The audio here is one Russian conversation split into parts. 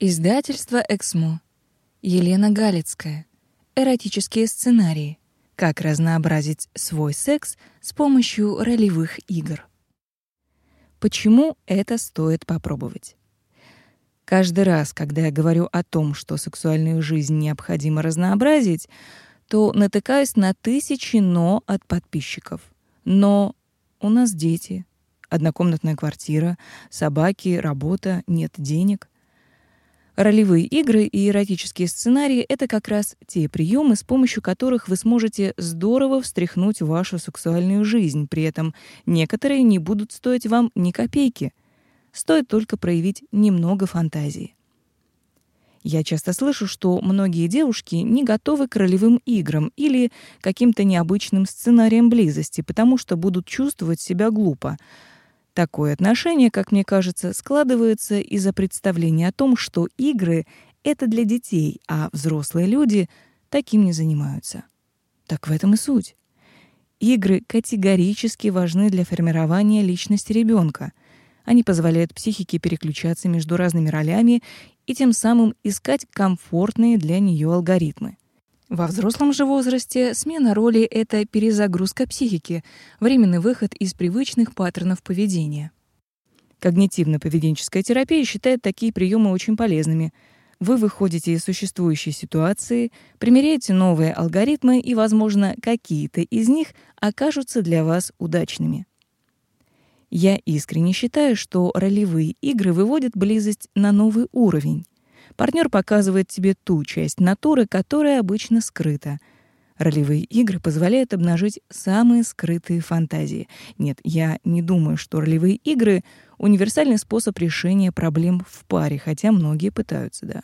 Издательство «Эксмо». Елена Галицкая. Эротические сценарии. Как разнообразить свой секс с помощью ролевых игр. Почему это стоит попробовать? Каждый раз, когда я говорю о том, что сексуальную жизнь необходимо разнообразить, то натыкаюсь на тысячи «но» от подписчиков. Но у нас дети, однокомнатная квартира, собаки, работа, нет денег — Ролевые игры и эротические сценарии — это как раз те приемы, с помощью которых вы сможете здорово встряхнуть вашу сексуальную жизнь. При этом некоторые не будут стоить вам ни копейки. Стоит только проявить немного фантазии. Я часто слышу, что многие девушки не готовы к ролевым играм или каким-то необычным сценариям близости, потому что будут чувствовать себя глупо — Такое отношение, как мне кажется, складывается из-за представления о том, что игры — это для детей, а взрослые люди таким не занимаются. Так в этом и суть. Игры категорически важны для формирования личности ребенка. Они позволяют психике переключаться между разными ролями и тем самым искать комфортные для нее алгоритмы. Во взрослом же возрасте смена роли — это перезагрузка психики, временный выход из привычных паттернов поведения. Когнитивно-поведенческая терапия считает такие приемы очень полезными. Вы выходите из существующей ситуации, примеряете новые алгоритмы, и, возможно, какие-то из них окажутся для вас удачными. Я искренне считаю, что ролевые игры выводят близость на новый уровень. Партнер показывает тебе ту часть натуры, которая обычно скрыта. Ролевые игры позволяют обнажить самые скрытые фантазии. Нет, я не думаю, что ролевые игры — универсальный способ решения проблем в паре, хотя многие пытаются, да.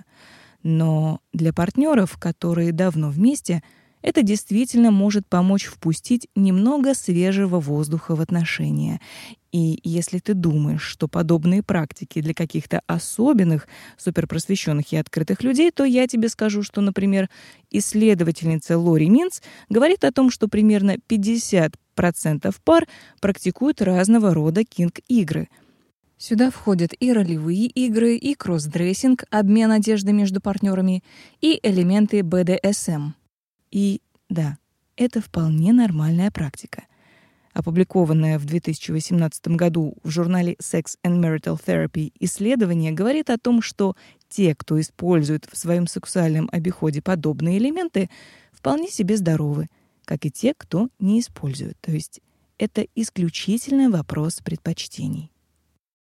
Но для партнеров, которые давно вместе — это действительно может помочь впустить немного свежего воздуха в отношения. И если ты думаешь, что подобные практики для каких-то особенных, суперпросвещенных и открытых людей, то я тебе скажу, что, например, исследовательница Лори Минц говорит о том, что примерно 50% пар практикуют разного рода кинг-игры — Сюда входят и ролевые игры, и кроссдрессинг, обмен одежды между партнерами, и элементы BDSM. И да, это вполне нормальная практика. Опубликованное в 2018 году в журнале Sex and Marital Therapy исследование говорит о том, что те, кто использует в своем сексуальном обиходе подобные элементы, вполне себе здоровы, как и те, кто не использует. То есть это исключительно вопрос предпочтений.